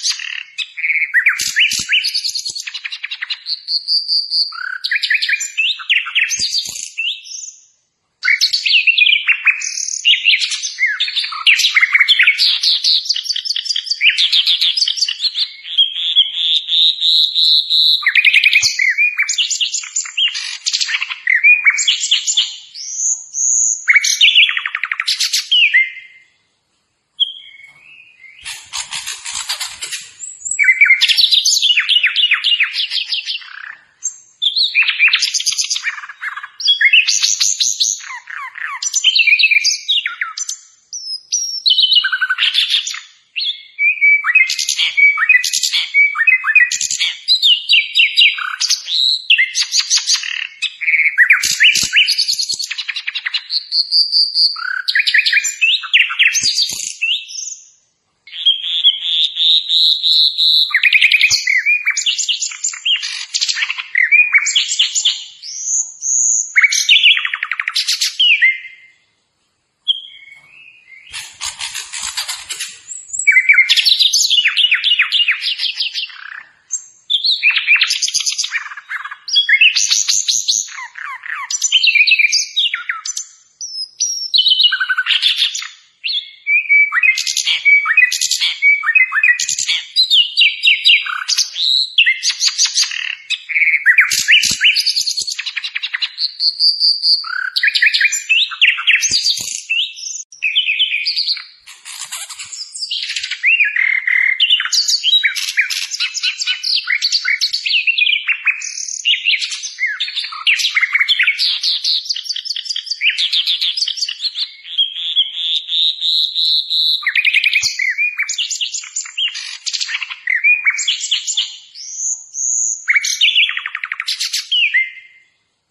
Thank Thank you. you